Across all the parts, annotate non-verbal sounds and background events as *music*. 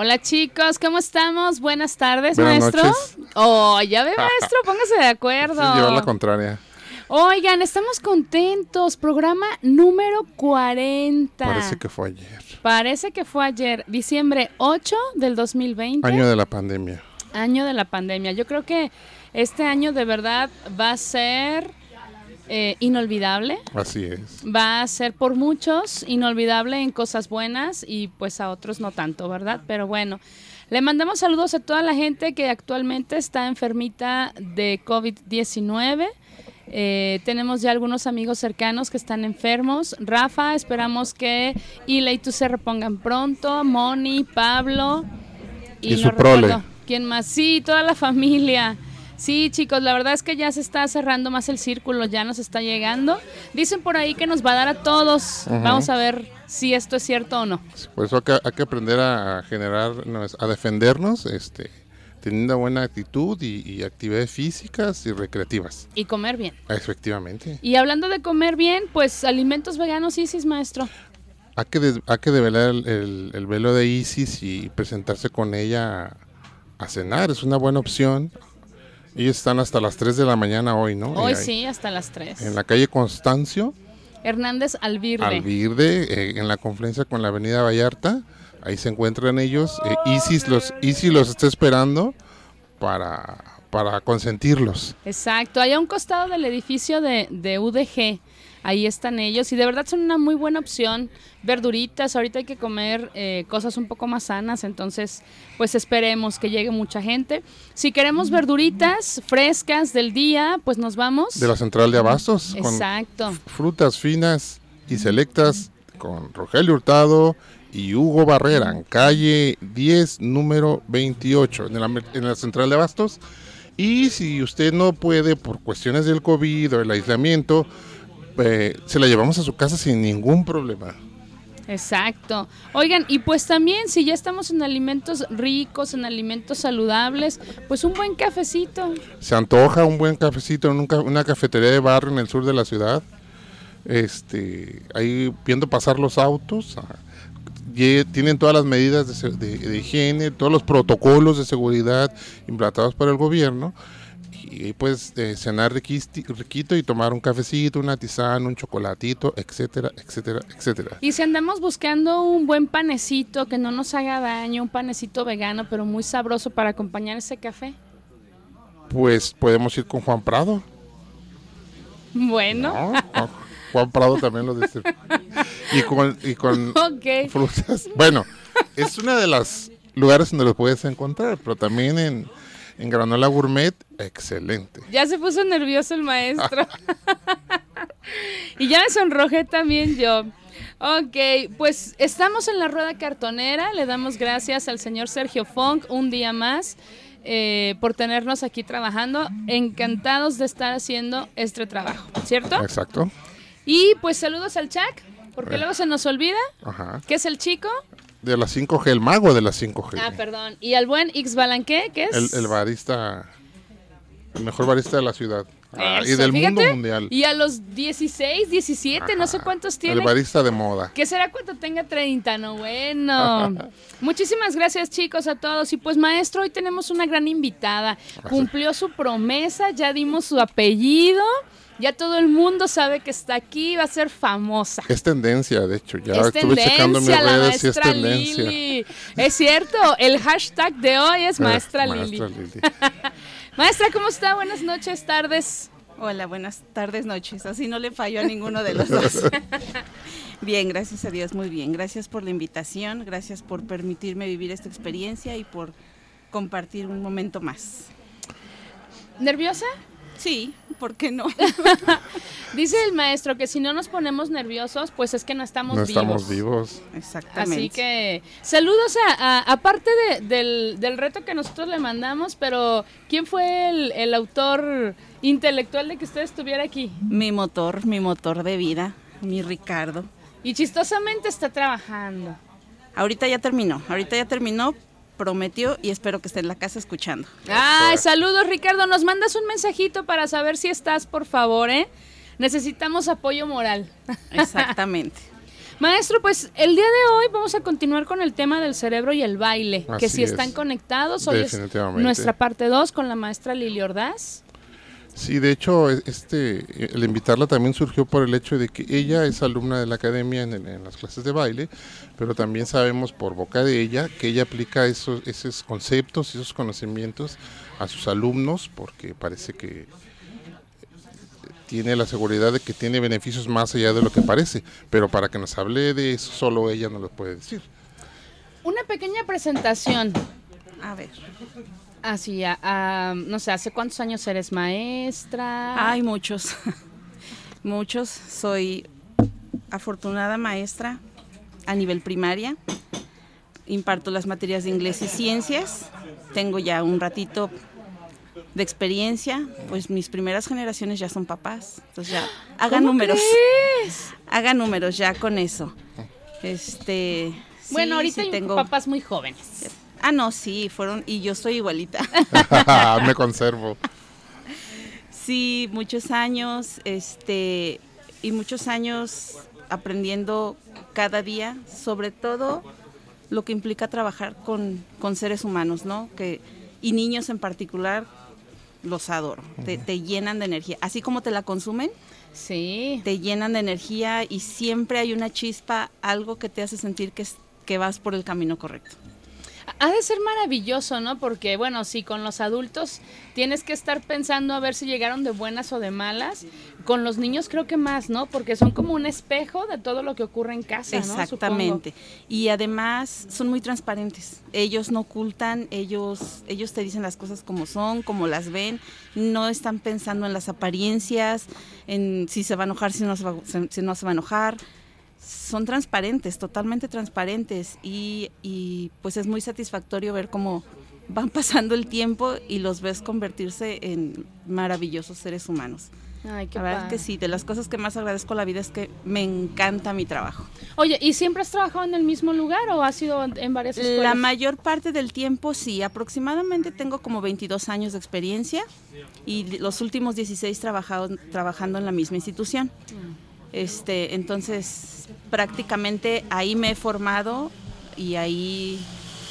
Hola chicos, ¿cómo estamos? Buenas tardes, Buenas maestro. noches. Oh, ya ve, maestro, *laughs* póngase de acuerdo. Sí, llevar la contraria. Oigan, estamos contentos. Programa número 40. Parece que fue ayer. Parece que fue ayer, diciembre 8 del 2020. Año de la pandemia. año de la pandemia. Yo creo que este año de verdad va a ser eh, inolvidable. Así es. Va a ser por muchos inolvidable en cosas buenas y pues a otros no tanto, ¿verdad? Pero bueno, le mandamos saludos a toda la gente que actualmente está enfermita de COVID-19. Eh, tenemos ya algunos amigos cercanos que están enfermos. Rafa, esperamos que Ila y tú se repongan pronto. Moni, Pablo. Y su prole. ¿Quién más? Sí, toda la familia. Sí, chicos, la verdad es que ya se está cerrando más el círculo, ya nos está llegando. Dicen por ahí que nos va a dar a todos. Vamos a ver si esto es cierto o no. Por eso hay que, hay que aprender a generar, a defendernos, este, teniendo buena actitud y, y actividades físicas y recreativas. Y comer bien. Efectivamente. Y hablando de comer bien, pues alimentos veganos, Isis, maestro. Hay que, des- hay que develar el, el- el velo de Isis y presentarse con ella a, a cenar. Es una buena opción. Ellos están hasta las 3 de la mañana hoy, ¿no? Hoy ahí- sí, hasta las 3. En la calle Constancio. Hernández Albirde. Alvirde, eh, en la confluencia con la avenida Vallarta. Ahí se encuentran ellos. Eh, Isis, los, Isis los está esperando para, para consentirlos. Exacto, allá a un costado del edificio de, de UDG. Ahí están ellos y de verdad son una muy buena opción. Verduritas, ahorita hay que comer eh, cosas un poco más sanas, entonces pues esperemos que llegue mucha gente. Si queremos verduritas frescas del día, pues nos vamos. De la central de Abastos. con Exacto. frutas finas y selectas con Rogelio Hurtado y Hugo Barrera, en calle 10, número 28, en la, en la central de Abastos. Y si usted no puede, por cuestiones del COVID o el aislamiento, eh, se la llevamos a su casa sin ningún problema. Exacto. Oigan, y pues también si ya estamos en alimentos ricos, en alimentos saludables, pues un buen cafecito. Se antoja un buen cafecito en un ca- una cafetería de barrio en el sur de la ciudad. Este, ahí viendo pasar los autos. ah, Tienen todas las medidas de- de higiene, todos los protocolos de seguridad implantados por el gobierno. Y pues eh, cenar riquito y tomar un cafecito, una tisana, un chocolatito, etcétera, etcétera, etcétera. Y si andamos buscando un buen panecito que no nos haga daño, un panecito vegano, pero muy sabroso para acompañar ese café. Pues podemos ir con Juan Prado. Bueno, ¿no? Juan- Juan Prado también lo dice. Y con, y con *laughs* frutas. Bueno, es una de las lugares donde los puedes encontrar, pero también en, en Granola Gourmet, excelente. Ya se puso nervioso el maestro. *laughs* y ya me sonrojé también yo. Ok, pues estamos en la rueda cartonera. Le damos gracias al señor Sergio Funk un día más eh, por tenernos aquí trabajando. Encantados de estar haciendo este trabajo, ¿cierto? Exacto. Y pues saludos al Chuck, porque Eh. luego se nos olvida Ajá. que es el chico. De las 5G, el mago de las 5G. Ah, perdón. Y al buen X Balanqué, que es. el, el barista, el mejor barista de la ciudad. Ah, y del mundo mundial. Y a los 16, 17, no sé cuántos tiene. El barista de moda. ¿Qué será cuando tenga 30? No, bueno. *laughs* Muchísimas gracias, chicos, a todos. Y pues, maestro, hoy tenemos una gran invitada. Cumplió su promesa, ya dimos su apellido. Ya todo el mundo sabe que está aquí, va a ser famosa. Es tendencia, de hecho. Ya es estuve checando mis redes y es maestra tendencia. Lili. Es cierto, el hashtag de hoy es Eh, maestra Lili. Maestra Lili. *laughs* Maestra, ¿cómo está? Buenas noches, tardes. Hola, buenas tardes, noches. Así no le fallo a ninguno de los dos. *laughs* bien, gracias a Dios, muy bien. Gracias por la invitación, gracias por permitirme vivir esta experiencia y por compartir un momento más. ¿Nerviosa? Sí, ¿por qué no? *laughs* Dice el maestro que si no nos ponemos nerviosos, pues es que no estamos no vivos. estamos vivos. Exactamente. Así que saludos a, a- aparte de- del, del reto que nosotros le mandamos, pero ¿quién fue el, el autor intelectual de que usted estuviera aquí? Mi motor, mi motor de vida, mi Ricardo. Y chistosamente está trabajando. Ahorita ya terminó, ahorita ya terminó, prometió y espero que esté en la casa escuchando. Ay, saludos Ricardo, nos mandas un mensajito para saber si estás, por favor, ¿eh? Necesitamos apoyo moral. *laughs* Exactamente. Maestro, pues el día de hoy vamos a continuar con el tema del cerebro y el baile, que si están es. conectados, hoy es Definitivamente. nuestra parte 2 con la maestra Lili Ordaz. Sí, de hecho, este, el invitarla también surgió por el hecho de que ella es alumna de la academia en, en las clases de baile, pero también sabemos por boca de ella que ella aplica esos, esos conceptos y esos conocimientos a sus alumnos porque parece que tiene la seguridad de que tiene beneficios más allá de lo que parece, pero para que nos hable de eso solo ella no lo puede decir. Una pequeña presentación. A ver. Así, a- a- no sé, ¿hace cuántos años eres maestra? Hay muchos, *laughs* muchos. Soy afortunada maestra a nivel primaria. Imparto las materias de inglés y ciencias. Tengo ya un ratito de experiencia. Pues mis primeras generaciones ya son papás. Entonces ya *gasps* hagan ¿Cómo números. crees? Hagan números ya con eso. Este. Bueno, sí, ahorita sí tengo. papás muy jóvenes. Ah, no, sí, fueron. Y yo soy igualita. *laughs* Me conservo. Sí, muchos años, este, y muchos años aprendiendo cada día, sobre todo lo que implica trabajar con, con seres humanos, ¿no? Que, y niños en particular, los adoro, te, te llenan de energía. Así como te la consumen, Sí. te llenan de energía y siempre hay una chispa, algo que te hace sentir que, es- que vas por el camino correcto. Ha de ser maravilloso, ¿no? Porque, bueno, si con los adultos tienes que estar pensando a ver si llegaron de buenas o de malas, con los niños creo que más, ¿no? Porque son como un espejo de todo lo que ocurre en casa, ¿no? Exactamente. Y además son muy transparentes. Ellos no ocultan, ellos, ellos te dicen las cosas como son, como las ven. No están pensando en las apariencias, en si se va a enojar, si no se va, si no se va a enojar. Son transparentes, totalmente transparentes. Y, y pues es muy satisfactorio ver cómo van *laughs* pasando el tiempo y los ves convertirse en maravillosos seres humanos. Ay, qué La verdad padre. que sí, de las cosas que más agradezco a la vida es que me encanta mi trabajo. Oye, ¿y siempre has trabajado en el mismo lugar o has sido en- varias escuelas? La mayor parte del tiempo sí, aproximadamente tengo como 22 años de experiencia y los últimos 16 trabajado, trabajando en la misma institución. Este, entonces, prácticamente ahí me he formado y ahí,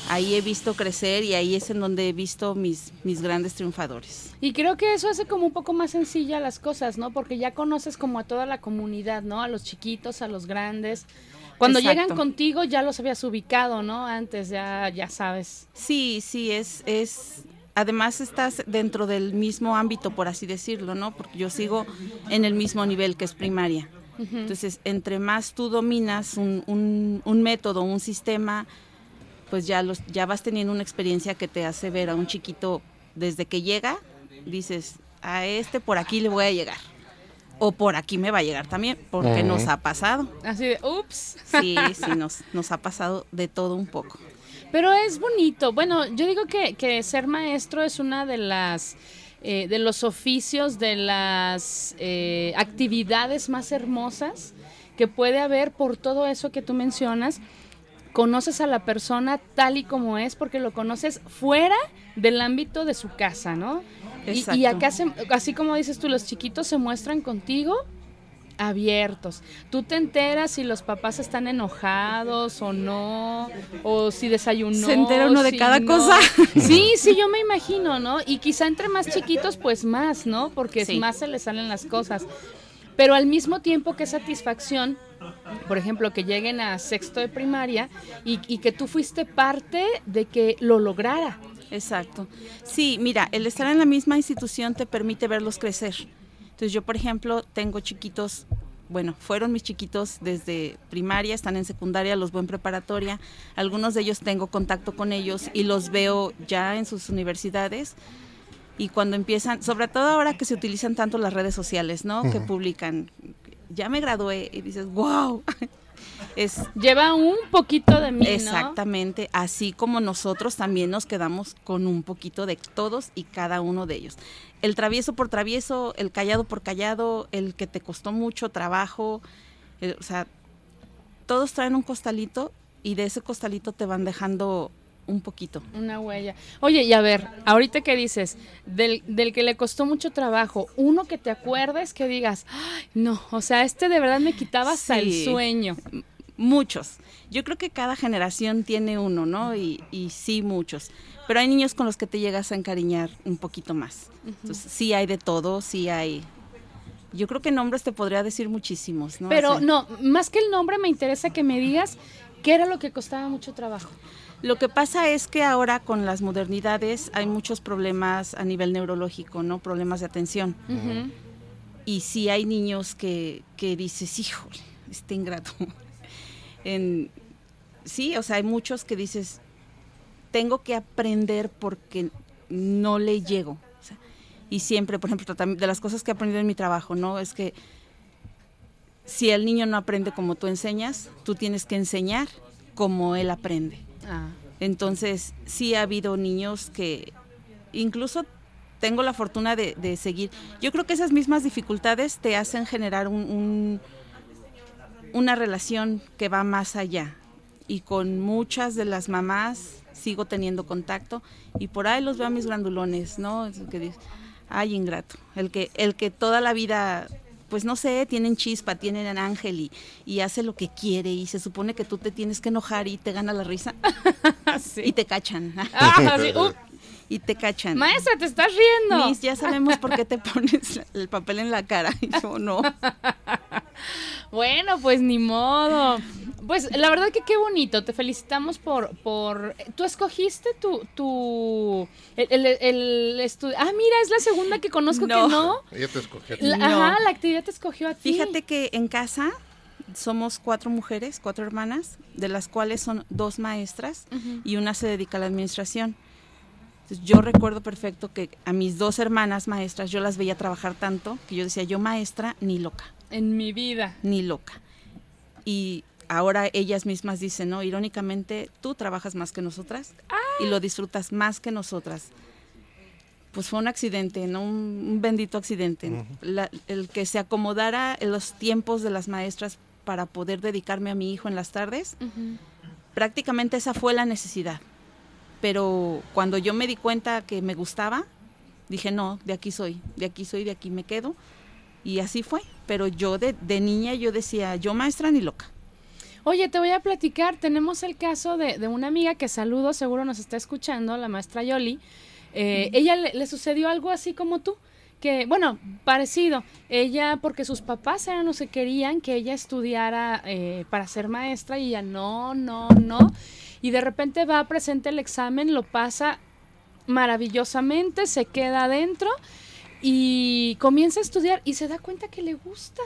ahí he visto crecer y ahí es en donde he visto mis, mis grandes triunfadores. Y creo que eso hace como un poco más sencilla las cosas, ¿no? Porque ya conoces como a toda la comunidad, ¿no? A los chiquitos, a los grandes. Cuando Exacto. llegan contigo ya los habías ubicado, ¿no? Antes ya, ya sabes. Sí, sí, es, es, además estás dentro del mismo ámbito, por así decirlo, ¿no? Porque yo sigo en el mismo nivel que es primaria. Entonces, entre más tú dominas un, un- un método, un sistema, pues ya, los, ya vas teniendo una experiencia que te hace ver a un chiquito desde que llega, dices, a este por aquí le voy a llegar. O por aquí me va a llegar también, porque nos ha pasado. Así de, ups. Sí, *laughs* sí, nos, nos ha pasado de todo un poco. Pero es bonito. Bueno, yo digo que, que ser maestro es una de las eh, de los oficios, de las eh, actividades más hermosas que puede haber por todo eso que tú mencionas. Conoces a la persona tal y como es porque lo conoces fuera del ámbito de su casa, ¿no? Y, y acá, se- así como dices tú, los chiquitos se muestran contigo abiertos. Tú te enteras si los papás están enojados o no, o si desayunó. Se entera uno de si cada no. cosa. *laughs* Sí, sí, yo me imagino, ¿no? Y quizá entre más chiquitos, pues más, ¿no? Porque Sí. más se les salen las cosas. Pero al mismo tiempo, qué satisfacción, por ejemplo, que lleguen a sexto de primaria y, y que tú fuiste parte de que lo lograra. Exacto. Sí, mira, el estar en la misma institución te permite verlos crecer. Entonces yo, por ejemplo, tengo chiquitos, bueno, fueron mis chiquitos desde primaria, están en secundaria, los veo en preparatoria. Algunos de ellos tengo contacto con ellos y los veo ya en sus universidades. Y cuando empiezan, sobre todo ahora que se utilizan tanto las redes sociales, ¿no? Que publican, ya me gradué y dices, wow. Es, Lleva un poquito de mí. Exactamente, así como nosotros también nos quedamos con un poquito de todos y cada uno de ellos. El travieso por travieso, el callado por callado, el que te costó mucho trabajo, o sea, todos traen un costalito y de ese costalito te van dejando un poquito. Una huella. Oye, y a ver, ahorita que dices, del, del, que le costó mucho trabajo, uno que te acuerdes que digas, no, o sea, este de verdad me quitaba hasta el sueño. Muchos. Yo creo que cada generación tiene uno, ¿no? Y, y, sí, muchos. Pero hay niños con los que te llegas a encariñar un poquito más. Entonces, sí hay de todo, sí hay yo creo que nombres te podría decir muchísimos, ¿no? Pero no, más que el nombre me interesa que me digas qué era lo que costaba mucho trabajo. Lo que pasa es que ahora con las modernidades hay muchos problemas a nivel neurológico, ¿no? Problemas de atención. Y sí hay niños que, que dices, híjole, este ingrato. *laughs* en, sí, o sea, hay muchos que dices, tengo que aprender porque no le llego. y siempre, por ejemplo, de las cosas que he aprendido en mi trabajo, ¿no? Es que si el niño no aprende como tú enseñas, tú tienes que enseñar como él aprende. Ah. Entonces, sí ha habido niños que incluso tengo la fortuna de, seguir. Yo creo que esas mismas dificultades te hacen generar un, una relación que va más allá. Y con muchas de las mamás sigo teniendo contacto y por ahí los veo a mis grandulones, ¿no? Es que ay, ingrato. El que, el que toda la vida pues no sé, tienen chispa, tienen ángel y, hace lo que quiere y se supone que tú te tienes que enojar y te gana la risa *laughs* y te cachan. Ah, y te cachan. Maestra, te estás riendo. ya sabemos por qué te *laughs* pones el papel en la cara. *laughs* Y yo no. *laughs* bueno, pues ni modo. Pues la verdad que qué bonito, te felicitamos por, por, tú escogiste tu, tu, el, el, estudio, ah mira, es la segunda que conozco que no. Ella te escogió a ti. Ajá, la actividad te escogió a ti. Fíjate que en casa somos cuatro mujeres, cuatro hermanas, de las cuales son dos maestras y una se dedica a la administración. Yo recuerdo perfecto que a mis dos hermanas maestras yo las veía trabajar tanto que yo decía, yo maestra ni loca. En mi vida. Ni loca. Y ahora ellas mismas dicen, ¿no? Irónicamente, tú trabajas más que nosotras y lo disfrutas más que nosotras. Pues fue un accidente, ¿no? Un, bendito accidente. el que se acomodara en los tiempos de las maestras para poder dedicarme a mi hijo en las tardes, prácticamente esa fue la necesidad. Pero cuando yo me di cuenta que me gustaba, dije, no, de aquí soy, de aquí soy, de aquí me quedo. Y así fue. Pero yo de, de niña yo decía, yo maestra ni loca. Oye, te voy a platicar, tenemos el caso de, una amiga que saludo, seguro nos está escuchando, la maestra Yoli. Eh, ella le, sucedió algo así como tú, que, bueno, parecido. Ella, porque sus papás eran los que querían que ella estudiara eh, para ser maestra y ella no, no, no. Y de repente va, a presente el examen, lo pasa maravillosamente, se queda adentro y comienza a estudiar y se da cuenta que le gusta.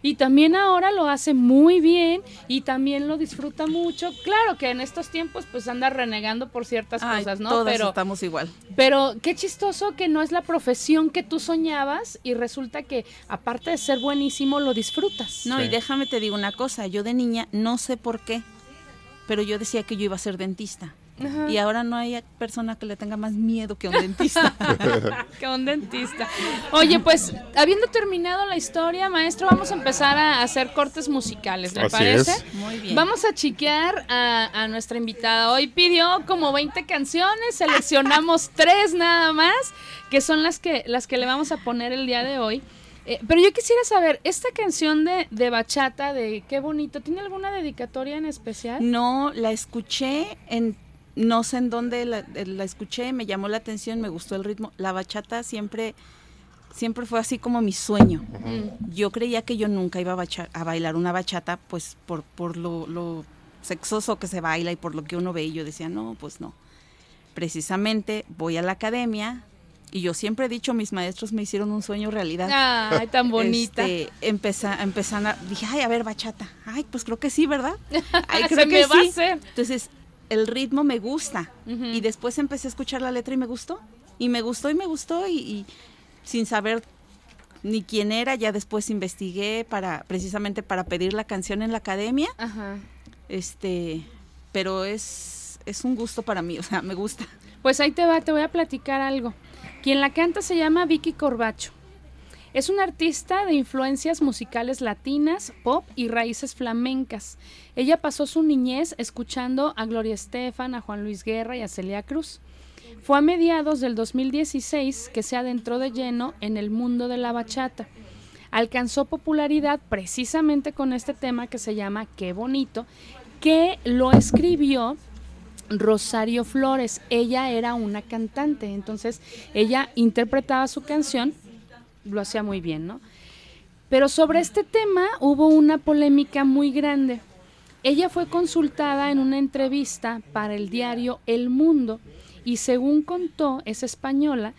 Y también ahora lo hace muy bien y también lo disfruta mucho. Claro que en estos tiempos pues anda renegando por ciertas cosas, ¿no? pero estamos igual. Pero qué chistoso que no es la profesión que tú soñabas y resulta que aparte de ser buenísimo lo disfrutas. No, y déjame te digo una cosa, yo de niña no sé por qué, pero yo decía que yo iba a ser dentista. Y ahora no hay persona que le tenga más miedo que un dentista. *laughs* que un dentista. Oye, pues habiendo terminado la historia, maestro, vamos a empezar a hacer cortes musicales, ¿le parece? Muy bien. Vamos a chiquear a, nuestra invitada. Hoy pidió como 20 canciones, seleccionamos tres nada más, que son las que, las que le vamos a poner el día de hoy. Eh, pero yo quisiera saber, esta canción de, de bachata, de qué bonito, ¿tiene alguna dedicatoria en especial? No, la escuché en no sé en dónde la, escuché, me llamó la atención, me gustó el ritmo. La bachata siempre, siempre fue así como mi sueño. Yo creía que yo nunca iba a, bailar una bachata, pues por, por lo, sexoso que se baila y por lo que uno ve. Y yo decía, no, pues no. Precisamente voy a la academia, y yo siempre he dicho, mis maestros me hicieron un sueño realidad. Ay, tan bonita. Este, empezó, a, dije, ay, a ver, bachata. Ay, pues creo que sí, ¿verdad? *laughs* Ay, creo que sí. Entonces, el ritmo me gusta. Y después empecé a escuchar la letra y me gustó. y me gustó y me gustó y, y sin saber ni quién era, ya después investigué para precisamente para pedir la canción en la academia. Ajá. Este, pero es es un gusto para mí, o sea, me gusta. Pues ahí te va, te voy a platicar algo. Quien la canta se llama Vicky Corbacho. Es una artista de influencias musicales latinas, pop y raíces flamencas. Ella pasó su niñez escuchando a Gloria Estefan, a Juan Luis Guerra y a Celia Cruz. Fue a mediados del 2016 que se adentró de lleno en el mundo de la bachata. Alcanzó popularidad precisamente con este tema que se llama Qué bonito, que lo escribió Rosario Flores. Ella era una cantante, entonces ella interpretaba su canción, lo hacía muy bien, ¿no? Pero sobre este tema hubo una polémica muy grande. Ella fue consultada en una entrevista para el diario El Mundo y según contó, es española,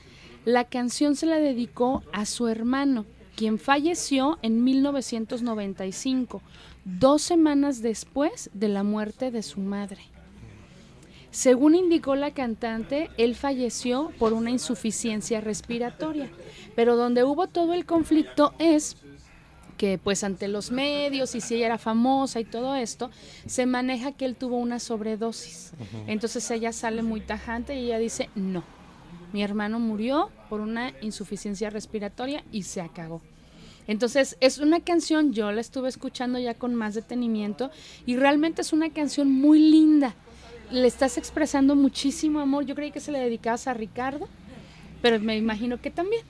la canción se la dedicó a su hermano, quien falleció en 1995, dos semanas después de la muerte de su madre. Según indicó la cantante, él falleció por una insuficiencia respiratoria, pero donde hubo todo el conflicto es que pues ante los medios y si ella era famosa y todo esto, se maneja que él tuvo una sobredosis. Entonces ella sale muy tajante y ella dice, no, mi hermano murió por una insuficiencia respiratoria y se acabó. Entonces es una canción, yo la estuve escuchando ya con más detenimiento y realmente es una canción muy linda. Le estás expresando muchísimo amor. Yo creí que se le dedicabas a Ricardo, pero me imagino que también.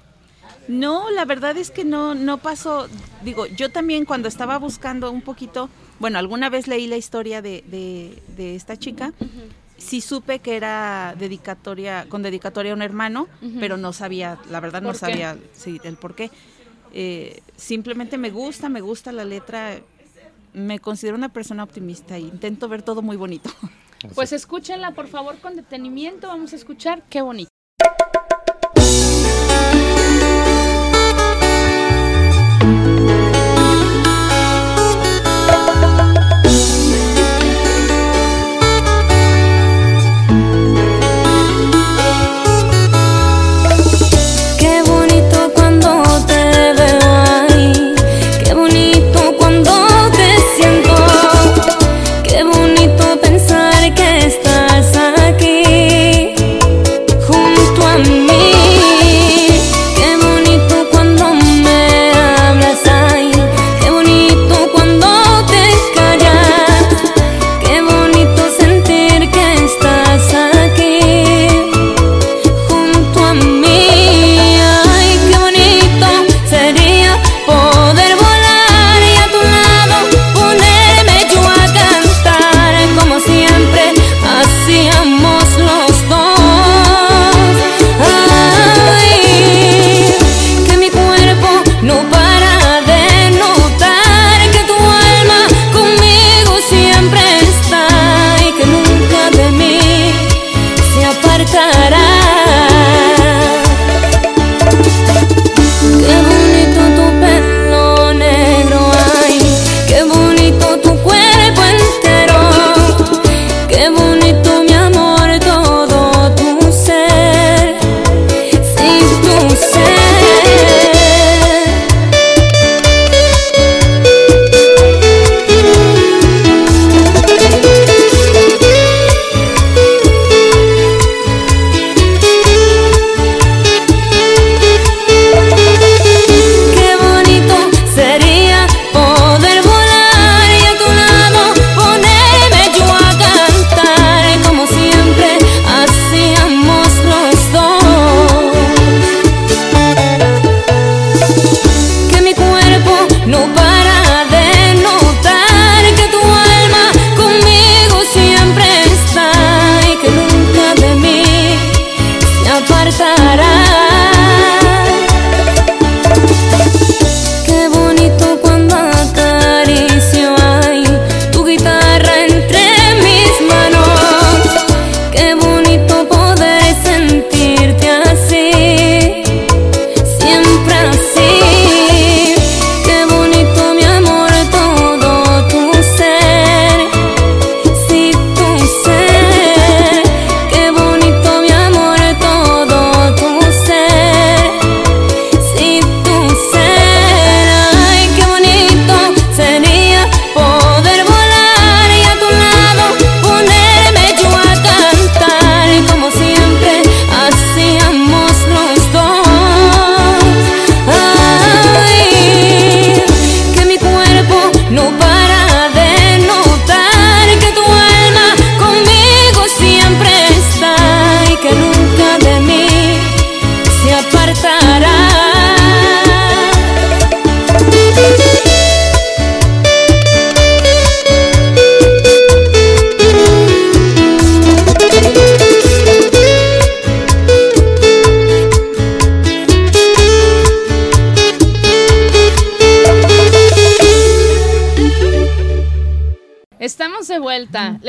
No, la verdad es que no, no pasó. Digo, yo también cuando estaba buscando un poquito, bueno, alguna vez leí la historia de, de, de esta chica, sí supe que era dedicatoria, con dedicatoria a un hermano, pero no sabía, la verdad no sabía sí, el por qué. Eh, simplemente me gusta, me gusta la letra, me considero una persona optimista e intento ver todo muy bonito. *laughs* Pues escúchenla por favor con detenimiento, vamos a escuchar qué bonito.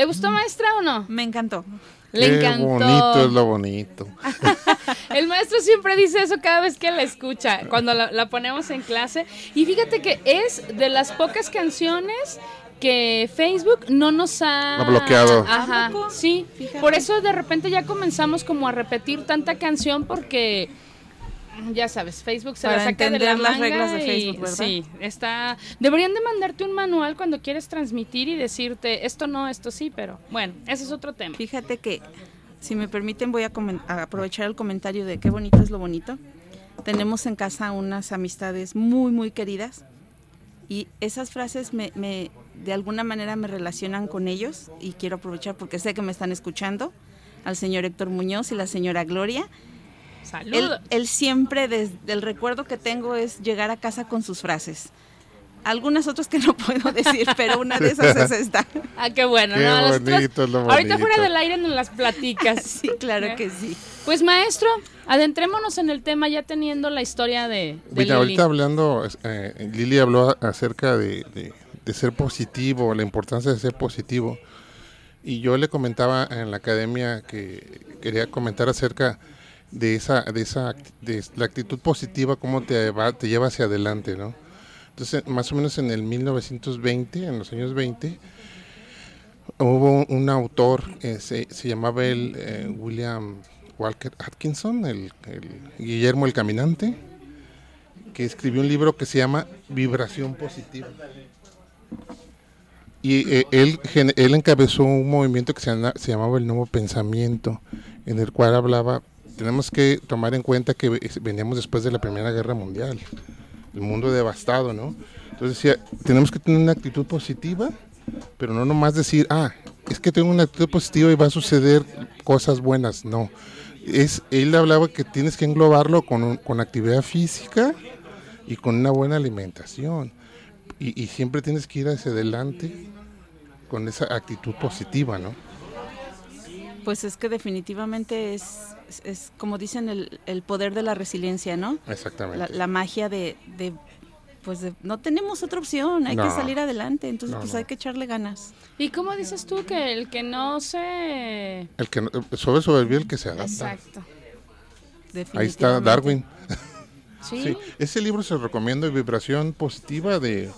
¿Le gustó maestra o no? Me encantó. Le Qué encantó. bonito es lo bonito. *laughs* El maestro siempre dice eso cada vez que la escucha, cuando la, la ponemos en clase. Y fíjate que es de las pocas canciones que Facebook no nos ha... Ha bloqueado. Ajá, sí. Fíjate. Por eso de repente ya comenzamos como a repetir tanta canción porque... Ya sabes, Facebook se la Para saca de la entender las manga reglas de y- Facebook, ¿verdad? Sí, está... Deberían de mandarte un manual cuando quieres transmitir y decirte esto no, esto sí, pero bueno, ese es otro tema. Fíjate que, si me permiten, voy a, a aprovechar el comentario de qué bonito es lo bonito. Tenemos en casa unas amistades muy, muy queridas y esas frases me, me- de alguna manera me relacionan con ellos y quiero aprovechar porque sé que me están escuchando, al señor Héctor Muñoz y la señora Gloria. Él, Saludos. él siempre, desde el recuerdo que tengo, es llegar a casa con sus frases. Algunas otras que no *laughs* puedo decir, pero una de esas es esta. Ah, qué bueno. Qué ¿no? Bonito lo Ahorita fuera del aire nos las platicas. *laughs* Sí, claro que sí. Pues maestro, adentrémonos en el tema ya teniendo la historia de, de Mira, Lili. ahorita hablando, eh, Lili habló acerca de, de- de ser positivo, la importancia de ser positivo. Y yo le comentaba en la academia que quería comentar acerca de esa, de esa, de la actitud positiva, cómo te va, te lleva hacia adelante, ¿no? Entonces, más o menos en el 1920, en los años 20, hubo un autor, eh, se, se llamaba el eh, William Walker Atkinson, el, el Guillermo el Caminante, que escribió un libro que se llama Vibración Positiva. Y eh, él, él encabezó un movimiento que se, se llamaba el Nuevo Pensamiento, en el cual hablaba, tenemos que tomar en cuenta que veníamos después de la Primera Guerra Mundial, el mundo devastado, ¿no? Entonces decía, tenemos que tener una actitud positiva, pero no nomás decir, ah, es que tengo una actitud positiva y va a suceder cosas buenas, no. Es, él hablaba que tienes que englobarlo con, con actividad física y con una buena alimentación. Y, y siempre tienes que ir hacia adelante con esa actitud positiva, ¿no? Pues es que definitivamente es, es, es como dicen, el, el poder de la resiliencia, ¿no? Exactamente. La, la magia de, de, pues de- no tenemos otra opción, hay que salir adelante, entonces No, pues no. hay que echarle ganas. ¿Y cómo dices tú que el que no se... El que no- sobre sobrevive el que se adapta. Exacto. Ahí está. Darwin. Sí. *laughs* Sí, ese libro se lo recomiendo, Vibración Positiva de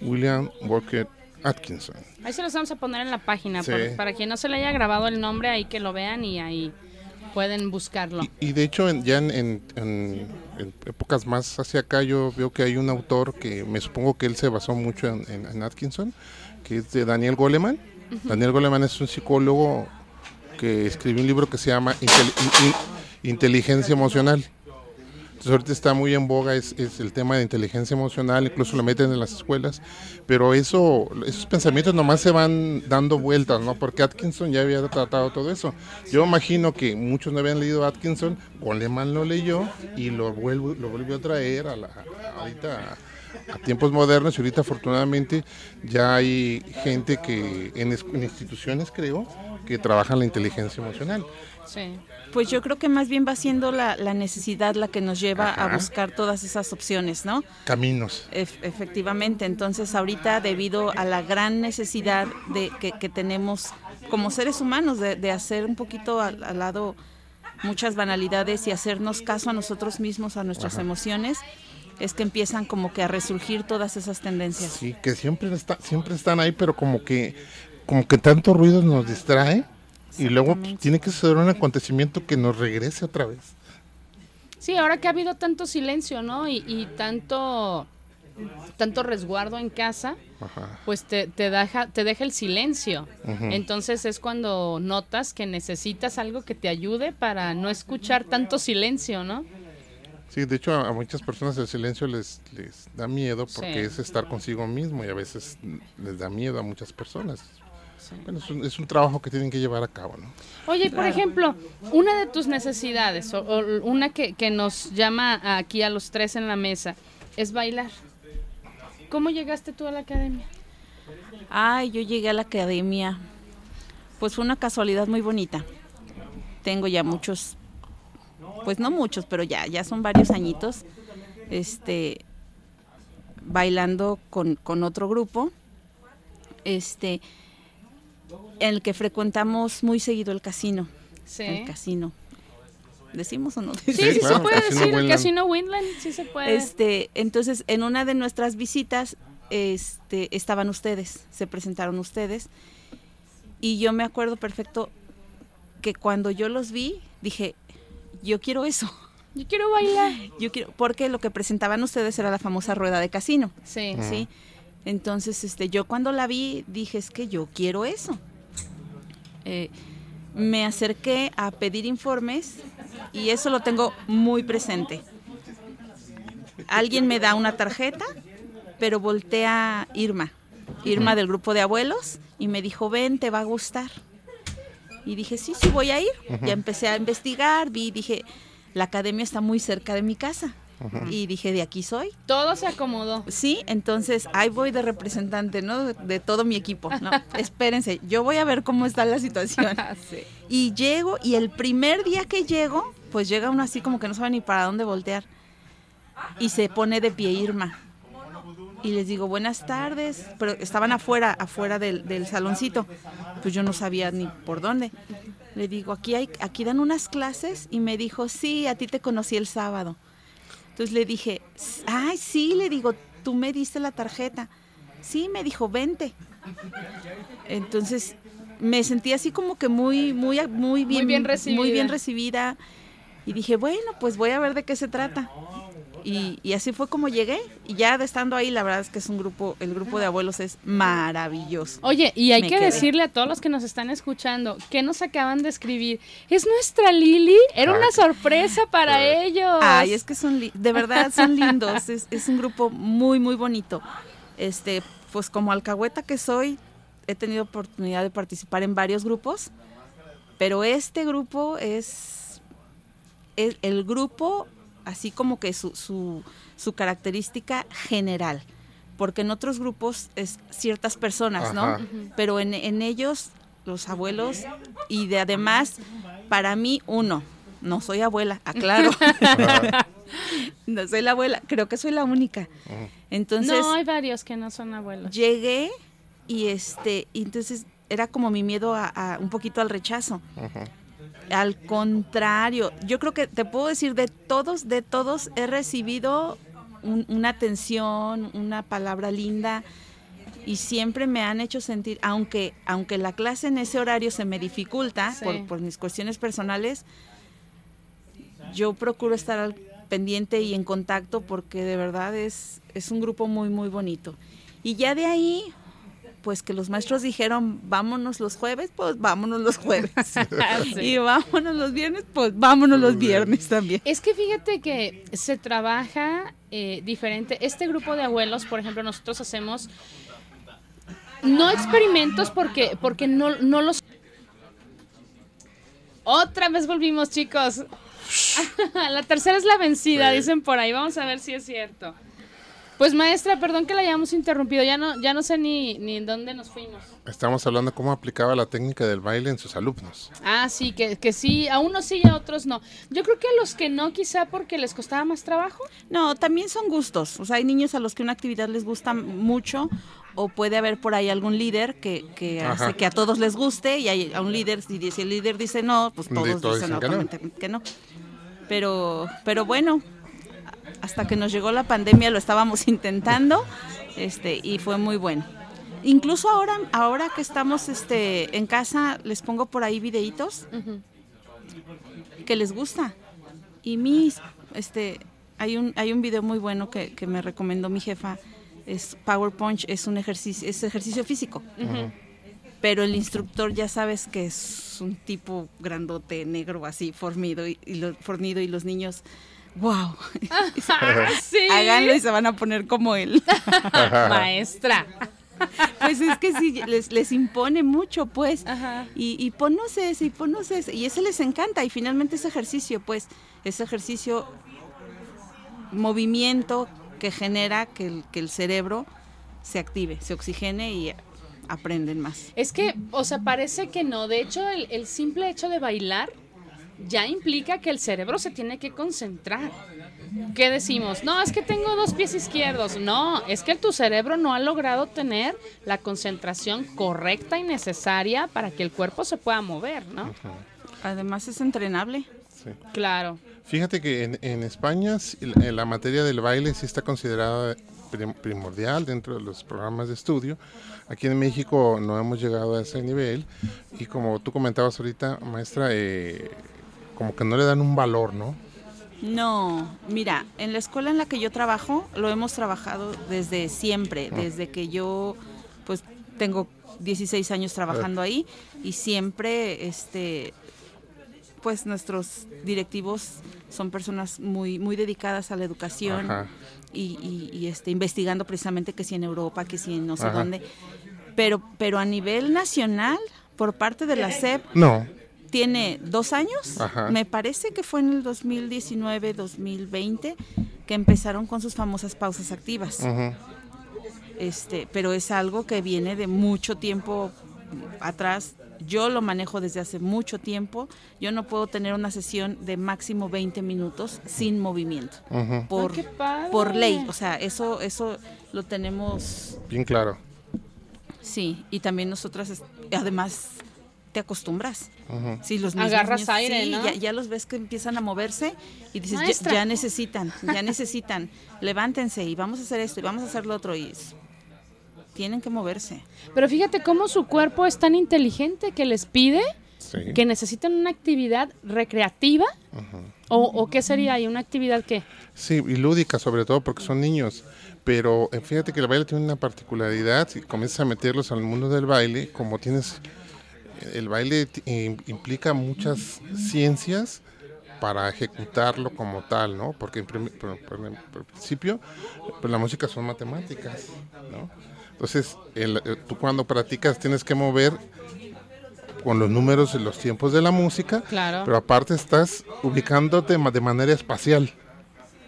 William Walker Atkinson. Ahí se los vamos a poner en la página. Sí. por- para quien no se le haya grabado el nombre, ahí que lo vean y ahí pueden buscarlo. Y, y de hecho, en- ya en, en- en- épocas más hacia acá, yo veo que hay un autor que me supongo que él se basó mucho en, Atkinson, que es de Daniel Goleman. Daniel Goleman es un psicólogo que escribió un libro que se llama Intel- In- In- Inteligencia Emocional. Entonces ahorita está muy en boga es, el tema de inteligencia emocional, incluso lo meten en las escuelas, pero eso, esos pensamientos nomás se van dando vueltas, ¿no? Porque Atkinson ya había tratado todo eso. Yo imagino que muchos no habían leído Atkinson, Goleman lo leyó y lo, vuelvo, lo volvió a traer a la, ahorita a, tiempos modernos y ahorita afortunadamente ya hay gente que en instituciones creo que trabajan la inteligencia emocional. Sí. Pues yo creo que más bien va siendo la, la necesidad la que nos lleva Ajá. a buscar todas esas opciones, ¿no? Caminos. Ef- efectivamente, entonces ahorita debido a la gran necesidad de que, que tenemos como seres humanos de, de hacer un poquito al, al lado muchas banalidades y hacernos caso a nosotros mismos, a nuestras Ajá. emociones, es que empiezan como que a resurgir todas esas tendencias. Sí, que siempre está, siempre están ahí, pero como que, como que tanto ruido nos distrae y luego pues, tiene que suceder un acontecimiento que nos regrese otra vez. Sí, ahora que ha habido tanto silencio, ¿no? Y, y tanto, tanto resguardo en casa, Ajá. pues te, te, deja, te deja el silencio. Entonces es cuando notas que necesitas algo que te ayude para no escuchar tanto silencio, ¿no? Sí, de hecho a, a muchas personas el silencio les, les da miedo porque Sí. es estar consigo mismo y a veces les da miedo a muchas personas. Bueno, es un, es un trabajo que tienen que llevar a cabo, ¿no? Oye, por ejemplo, una de tus necesidades, o, o una que, que nos llama aquí a los tres en la mesa, es bailar. ¿Cómo llegaste tú a la academia? Ay, yo llegué a la academia, pues fue una casualidad muy bonita. Tengo ya muchos, pues no muchos, pero ya, ya son varios añitos, este, bailando con, con otro grupo. Este, en el que frecuentamos muy seguido el casino. Sí. El casino. ¿Decimos o no? Sí, sí, Sí, se puede decir, el. Casino Windland, sí se puede. Este, entonces, en una de nuestras visitas, este, estaban ustedes, se presentaron ustedes, y yo me acuerdo perfecto que cuando yo los vi, dije, yo quiero eso, Yo quiero bailar. yo quiero, porque lo que presentaban ustedes era la famosa rueda de casino, Sí. ¿sí? Entonces, este, yo cuando la vi, dije, es que yo quiero eso. Eh, me acerqué a pedir informes y eso lo tengo muy presente. Alguien me da una tarjeta, pero voltea Irma, Irma del grupo de abuelos, y me dijo, ven, te va a gustar. Y dije, sí, sí, voy a ir. Ya empecé a investigar, vi, dije, la academia está muy cerca de mi casa. Y dije, de aquí soy. Todo se acomodó. Sí, entonces ahí voy de representante, ¿no? De, de todo mi equipo. No, *laughs* espérense, yo voy a ver cómo está la situación. *laughs* Sí. Y llego, y el primer día que llego, pues llega uno así como que no sabe ni para dónde voltear. Y se pone de pie Irma. Y les digo, buenas tardes, pero estaban afuera, afuera del, del saloncito. Pues yo no sabía ni por dónde. Le digo, aquí, hay, aquí dan unas clases y me dijo, sí, a ti te conocí el sábado. Entonces le dije, ay, sí, le digo, tú me diste la tarjeta. Sí, me dijo, vente. Entonces me sentí así como que muy, muy, muy bien, bien recibida. muy bien recibida. Y dije, bueno, pues voy a ver de qué se trata. Y, y así fue como llegué. Y ya de estando ahí, la verdad es que es un grupo, el grupo de abuelos es maravilloso. Oye, y hay Me que quedé. decirle a todos los que nos están escuchando que nos acaban de escribir. Es nuestra Lili. Era una sorpresa para ellos. Ay, es que son, li- de verdad, son lindos. Es, es un grupo muy, muy bonito. Este, pues como alcahueta que soy, he tenido oportunidad de participar en varios grupos, pero este grupo es el, el grupo, así como que su, su, su característica general, porque en otros grupos es ciertas personas, ¿no? Ajá. Pero en, en ellos, los abuelos, y de además, para mí, uno, no soy abuela, aclaro. no soy la abuela, creo que soy la única. Entonces, no, hay varios que no son abuelos. llegué y este, y entonces era como mi miedo a, a un poquito al rechazo. Al contrario, yo creo que te puedo decir de todos, de todos he recibido un- una atención, una palabra linda y siempre me han hecho sentir, aunque, aunque la clase en ese horario se me dificulta Sí. por, por mis cuestiones personales, yo procuro estar al pendiente y en contacto porque de verdad es, es un grupo muy, muy bonito. Y ya de ahí, pues que los maestros dijeron, vámonos los jueves, pues vámonos los jueves. *laughs* *laughs* Sí. Y vámonos los viernes, pues vámonos los viernes también. Es que fíjate que se trabaja eh, diferente. Este grupo de abuelos, por ejemplo, nosotros hacemos no experimentos porque, porque no, no los... Otra vez volvimos, chicos. *laughs* la tercera es la vencida, Sí. dicen por ahí. Vamos a ver si es cierto. Pues maestra, perdón que la hayamos interrumpido. Ya no, ya no sé ni, ni en dónde nos fuimos. Estamos hablando cómo aplicaba la técnica del baile en sus alumnos. Ah, sí, que, que sí, a unos sí y a otros no. Yo creo que a los que no, quizá porque les costaba más trabajo. No, también son gustos. O sea, hay niños a los que una actividad les gusta mucho o puede haber por ahí algún líder que, que hace que a todos les guste y hay a un líder, si, si el líder dice no, pues todos, todos dicen dicen que no. que no. Pero, pero bueno, hasta que nos llegó la pandemia lo estábamos *laughs* intentando este, y fue muy bueno. Incluso ahora, ahora que estamos este, en casa, les pongo por ahí videitos que les gusta. Y mis, este, hay un, hay un video muy bueno que, que me recomendó mi jefa, es Power Punch, es un ejercicio, es ejercicio físico. Pero el instructor ya sabes que es un tipo grandote, negro, así, formido y, y lo- fornido, y los niños, wow, *laughs* sí. háganlo y se van a poner como él. *laughs* Maestra. Pues es que sí, les, les impone mucho, pues. Ajá. Y, y ponnos ese, y ponnos ese. Y ese les encanta. Y finalmente ese ejercicio, pues, ese ejercicio, movimiento que genera que el, que el cerebro se active, se oxigene y aprenden más. Es que, o sea, parece que no. De hecho, el, el simple hecho de bailar ya implica que el cerebro se tiene que concentrar. ¿Qué decimos? No, es que tengo dos pies izquierdos. No, es que tu cerebro no ha logrado tener la concentración correcta y necesaria para que el cuerpo se pueda mover, ¿no? Además es entrenable. Sí. Claro. Fíjate que en, en España la, la materia del baile sí está considerada prim- primordial dentro de los programas de estudio. Aquí en México no hemos llegado a ese nivel y como tú comentabas ahorita, maestra, eh, como que no le dan un valor, ¿no? No, mira, en la escuela en la que yo trabajo lo hemos trabajado desde siempre, desde que yo pues tengo 16 años trabajando ahí y siempre este pues nuestros directivos son personas muy muy dedicadas a la educación y, y- y, este investigando precisamente que si en Europa, que si en no sé Ajá. dónde, pero pero a nivel nacional por parte de la SEP No, tiene dos años, Ajá. me parece que fue en el 2019-2020 que empezaron con sus famosas pausas activas. Este, pero es algo que viene de mucho tiempo atrás. Yo lo manejo desde hace mucho tiempo. Yo no puedo tener una sesión de máximo 20 minutos sin movimiento. ujú, Por, Ay, por ley, o sea, eso eso lo tenemos bien claro. sí, y también nosotras además te acostumbras. Sí, los mismos Agarras niños, aire, sí, ¿no? ya, ya los ves que empiezan a moverse y dices, ya, necesitan, ya necesitan, levántense y vamos a hacer esto y vamos a hacer lo otro y es- tienen que moverse. Pero fíjate cómo su cuerpo es tan inteligente que les pide Sí. que necesitan una actividad recreativa. o, ¿O qué sería ahí? ¿Una actividad qué? Sí, y lúdica sobre todo porque son niños. Pero eh, fíjate que el baile tiene una particularidad. Si comienzas a meterlos al mundo del baile, como tienes. El baile implica muchas ciencias para ejecutarlo como tal, ¿no? Porque en, principio, pues la música son matemáticas, ¿no? Entonces, el- eh, tú cuando practicas tienes que mover con los números y los tiempos de la música, Claro. pero aparte estás ubicándote de manera espacial.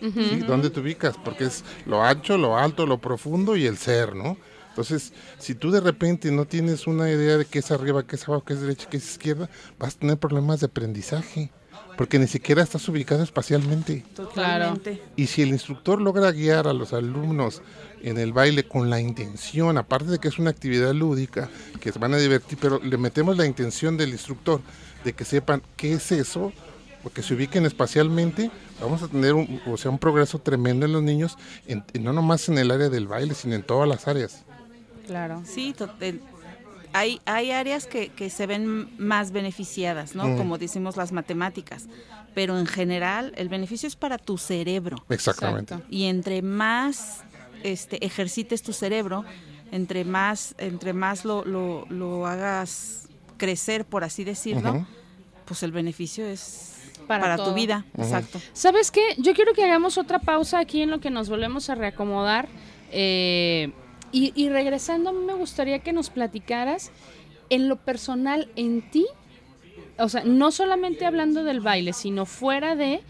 ¿sí? ¿Dónde te ubicas? Porque es lo ancho, lo alto, lo profundo y el ser, ¿no? Entonces, si tú de repente no tienes una idea de qué es arriba, qué es abajo, qué es derecha, qué es izquierda, vas a tener problemas de aprendizaje, porque ni siquiera estás ubicado espacialmente. Totalmente. Y si el instructor logra guiar a los alumnos en el baile con la intención, aparte de que es una actividad lúdica, que se van a divertir, pero le metemos la intención del instructor de que sepan qué es eso, o que se ubiquen espacialmente, vamos a tener un, o sea, un progreso tremendo en los niños, en- en no nomás en el área del baile, sino en todas las áreas. Claro. Sí, hay, hay áreas que, que se ven más beneficiadas, ¿no? Mm. Como decimos las matemáticas, pero en general el beneficio es para tu cerebro. Exactamente. Exacto. y entre más este ejercites tu cerebro, entre más entre más lo, lo, lo hagas crecer, por así decirlo, pues el beneficio es Para tu vida, exacto. ¿Sabes qué? Yo quiero que hagamos otra pausa aquí en lo que nos volvemos a reacomodar. eh, y, y regresando, a me gustaría que nos platicaras en lo personal, en ti, o sea, no solamente hablando del baile, sino fuera de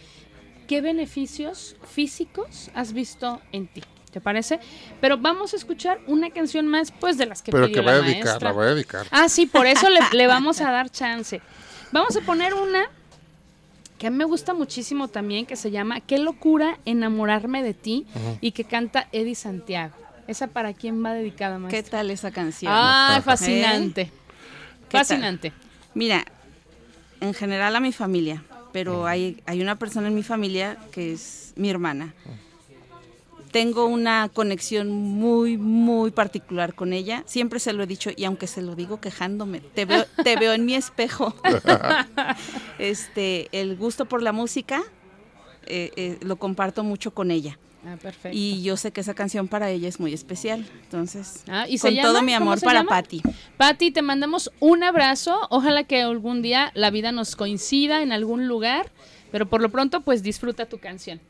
qué beneficios físicos has visto en ti. ¿Te parece? Pero vamos a escuchar una canción más, pues, de las que Pero pidió que va a la dedicar, maestra. la voy a dedicar. Ah, sí, por eso le, le *laughs* vamos a dar chance. Vamos a poner una que a mí me gusta muchísimo también, que se llama Qué locura enamorarme de ti y que canta Eddie Santiago. ¿Esa para quién va dedicada, ¿Qué maestra? tal esa canción? Ah, fascinante. ¿Eh? ¿Qué tal? Fascinante. Mira, en general a mi familia, pero hay, hay una persona en mi familia que es mi hermana. Tengo una conexión muy, muy particular con ella. Siempre se lo he dicho y aunque se lo digo quejándome, te veo, *laughs* te veo en mi espejo. *laughs* este, el gusto por la música eh, eh, lo comparto mucho con ella. Ah, perfecto. Y yo sé que esa canción para ella es muy especial. Entonces, Ah, ¿y se con llama? todo mi ¿Cómo amor para? Patti. Patti, te mandamos un abrazo. Ojalá que algún día la vida nos coincida en algún lugar, pero por lo pronto, pues disfruta tu canción.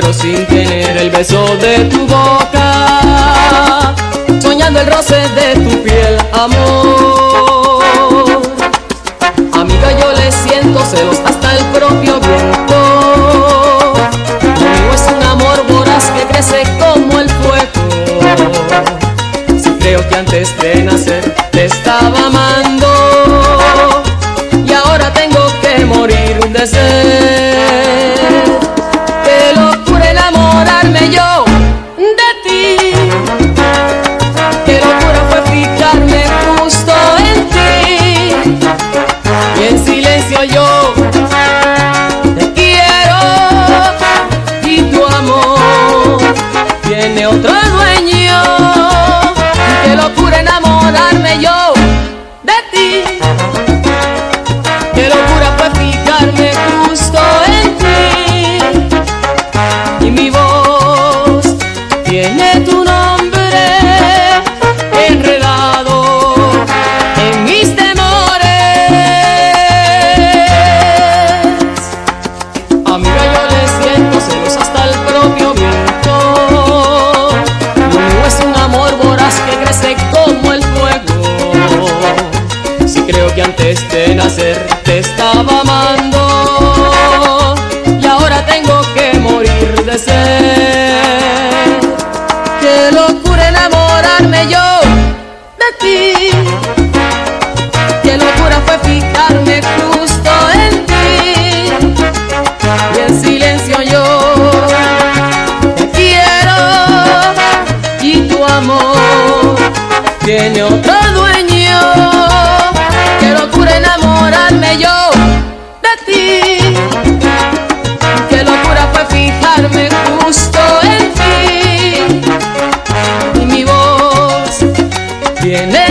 Muero sin tener el beso de tu boca, soñando el roce de tu piel, amor. Amiga, yo le siento celos hasta el propio viento. Mío es un amor voraz que crece como el fuego. Si creo que antes de nacer te estaba amando tiene otro tiene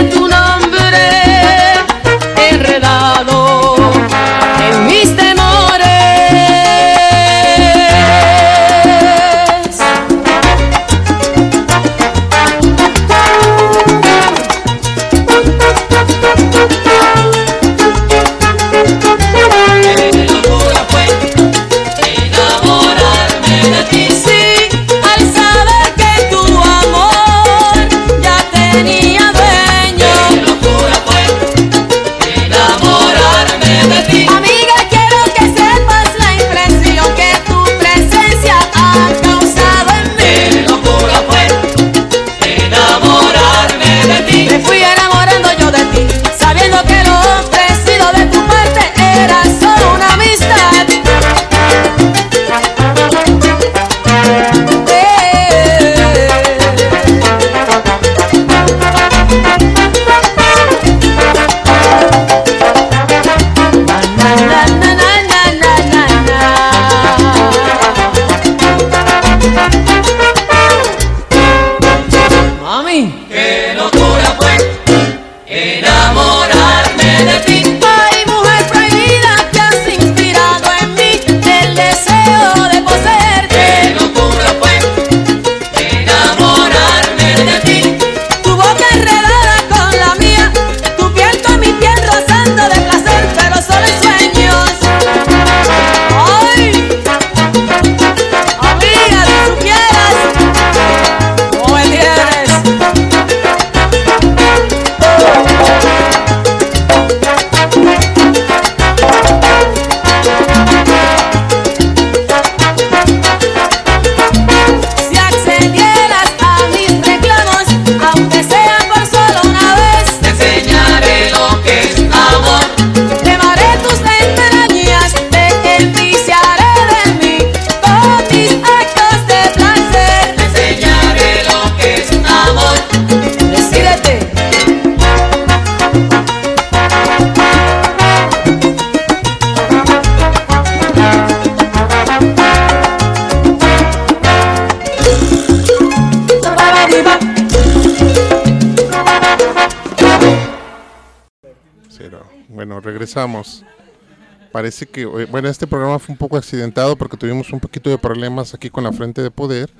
Parece que, eh, bueno, este programa fue un poco accidentado porque tuvimos un poquito de problemas aquí con la Frente de Poder,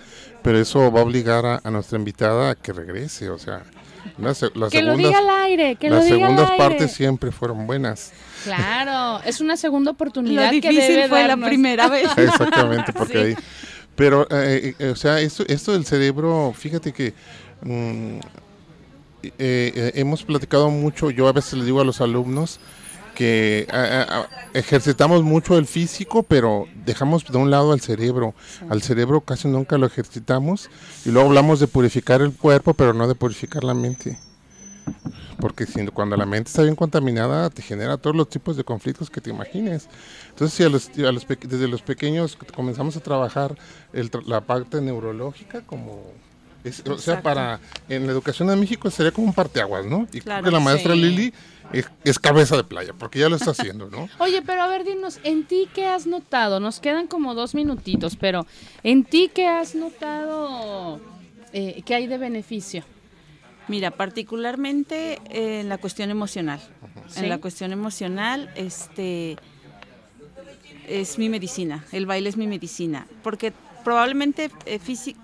pero eso va a obligar a, a nuestra invitada a que regrese, o sea, las Que lo segundas, diga al aire, que lo las al segundas aire. partes siempre fueron buenas. Claro, es una segunda Lo oportunidad que difícil debe fue la primera *laughs* vez. Exactamente, porque Sí. ahí. Pero, eh, eh, o sea, esto, esto del cerebro, fíjate que mm, eh, eh, hemos platicado mucho, yo a veces le digo a los alumnos que ah, ah, ejercitamos mucho el físico, pero dejamos de un lado al cerebro. Al cerebro casi nunca lo ejercitamos y luego hablamos de purificar el cuerpo, pero no de purificar la mente. Porque si, cuando la mente está bien contaminada, te genera todos los tipos de conflictos que te imagines. Entonces, si a los, a los desde los pequeños comenzamos a trabajar el la parte neurológica, como. es- o sea, para. En la educación en México sería como un parteaguas, ¿no? Y creo Claro, que la maestra sí. Lili es, es cabeza de playa, porque ya lo está haciendo, ¿no? *laughs* Oye, pero a ver, dinos, ¿en ti qué has notado? Nos quedan como dos minutitos, pero ¿en ti qué has notado eh, que hay de beneficio? Mira, particularmente eh, en la cuestión emocional. Sí. En la cuestión emocional, este es mi medicina. El baile es mi medicina, porque probablemente eh, físi-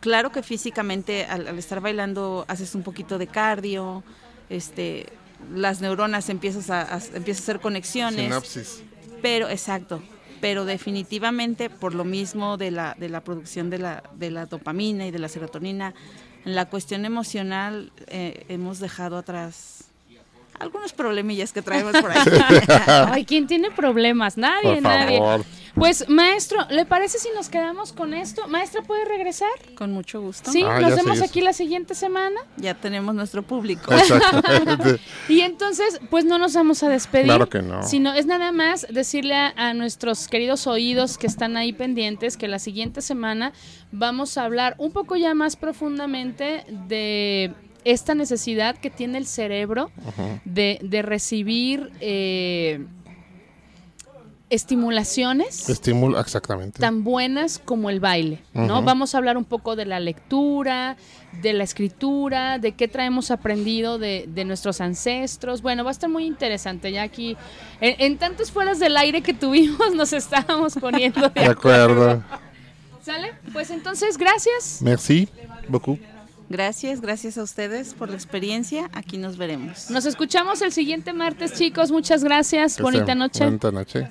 claro que físicamente al, al estar bailando haces un poquito de cardio, este, las neuronas empiezas a, a- empiezas a hacer conexiones. Sinapsis. Pero, exacto, pero definitivamente por lo mismo de la, de la producción de la, de la dopamina y de la serotonina, en la cuestión emocional eh, hemos dejado atrás algunos problemillas que traemos por ahí. *laughs* Ay, ¿quién tiene problemas? Nadie, Por nadie. favor. Pues, maestro, ¿le parece si nos quedamos con esto? Maestra, ¿puede regresar? Con mucho gusto. Sí, Ah, nos vemos aquí la siguiente semana. Ya tenemos nuestro público. *laughs* Y entonces, pues no nos vamos a despedir. Claro que no. Sino es nada más decirle a, a nuestros queridos oídos que están ahí pendientes que la siguiente semana vamos a hablar un poco ya más profundamente de esta necesidad que tiene el cerebro de, de recibir eh, estimulaciones Estímulo, exactamente. tan buenas como el baile, ¿no? Vamos a hablar un poco de la lectura, de la escritura, de qué traemos aprendido de, de nuestros ancestros. Bueno, va a estar muy interesante. Ya aquí, en, en tantos fueras del aire que tuvimos, *laughs* nos estábamos poniendo de, De acuerdo. ¿Sale? Pues entonces, gracias. Merci beaucoup. Gracias, gracias a ustedes por la experiencia. Aquí nos veremos. Nos escuchamos el siguiente martes, chicos. Muchas gracias. Que Bonita noche. Bonita noche.